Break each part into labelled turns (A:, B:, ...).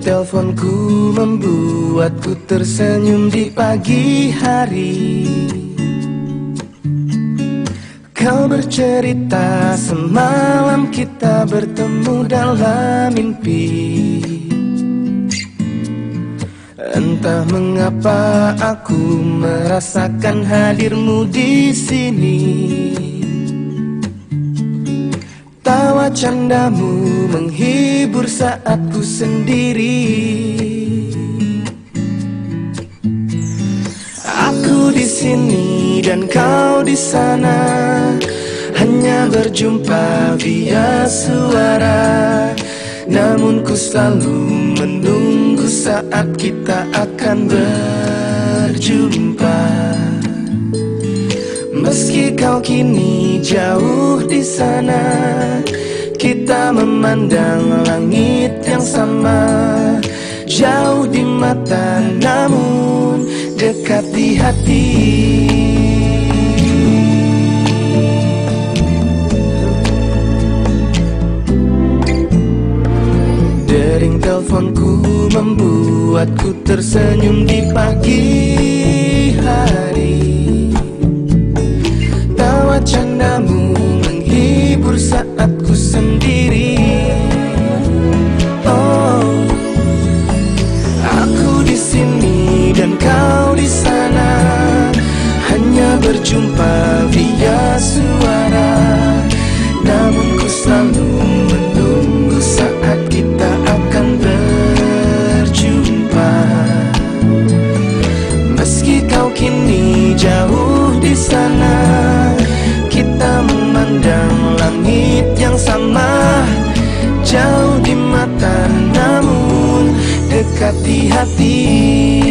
A: teleponku membuatku tersenyum di pagi hari. Kau bercerita semalam kita bertemu dalam mimpi. Entah mengapa aku merasakan hadirmu di sini candamu menghibur saat ku sendiri. Aku di sini dan kau di sana. Hanya berjumpa via suara. Namun ku selalu menunggu saat kita akan berjumpa. Meski kau kini jauh di sana Kita memandang langit yang sama. Jauh di mata namun dekat di hati. Dering teleponku membuatku tersenyum di pagi hari. Tawa candamu menghibur saat sendiri. Oh, aku di sini dan kau di sana. Hanya berjumpa via suara. Namun ku selalu menunggu saat kita akan berjumpa. Meski kau kini jauh di sana Jauh di mata namun dekat di hati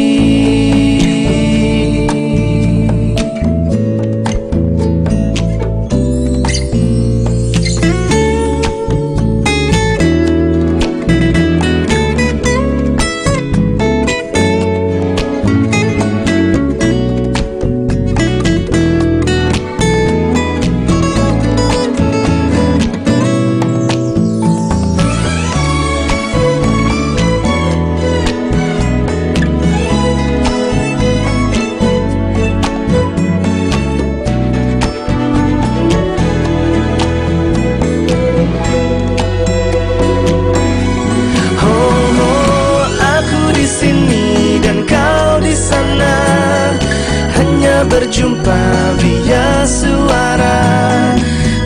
A: berjumpa via suara.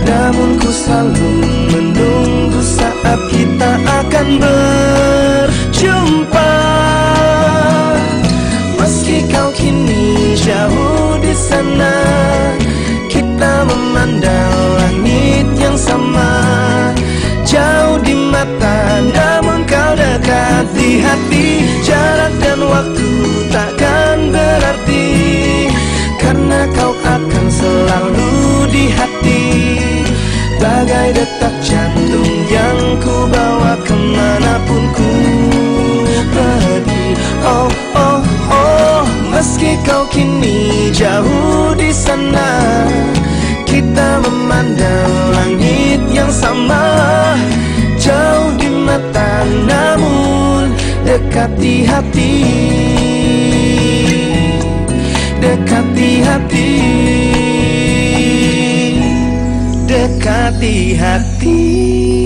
A: Namun ku selalu menunggu saat kita akan berjumpa. Meski kau kini jauh di sana Kita memandang langit yang sama. Jauh di mata namun kau dekat di hati Jarak dan waktu Detak jantung yang ku bawa ke mana pun ku pergi. Oh, oh, oh Meski kau kini jauh di sana Kita memandang langit yang sama. Jauh di mata namun dekat di hati Di hati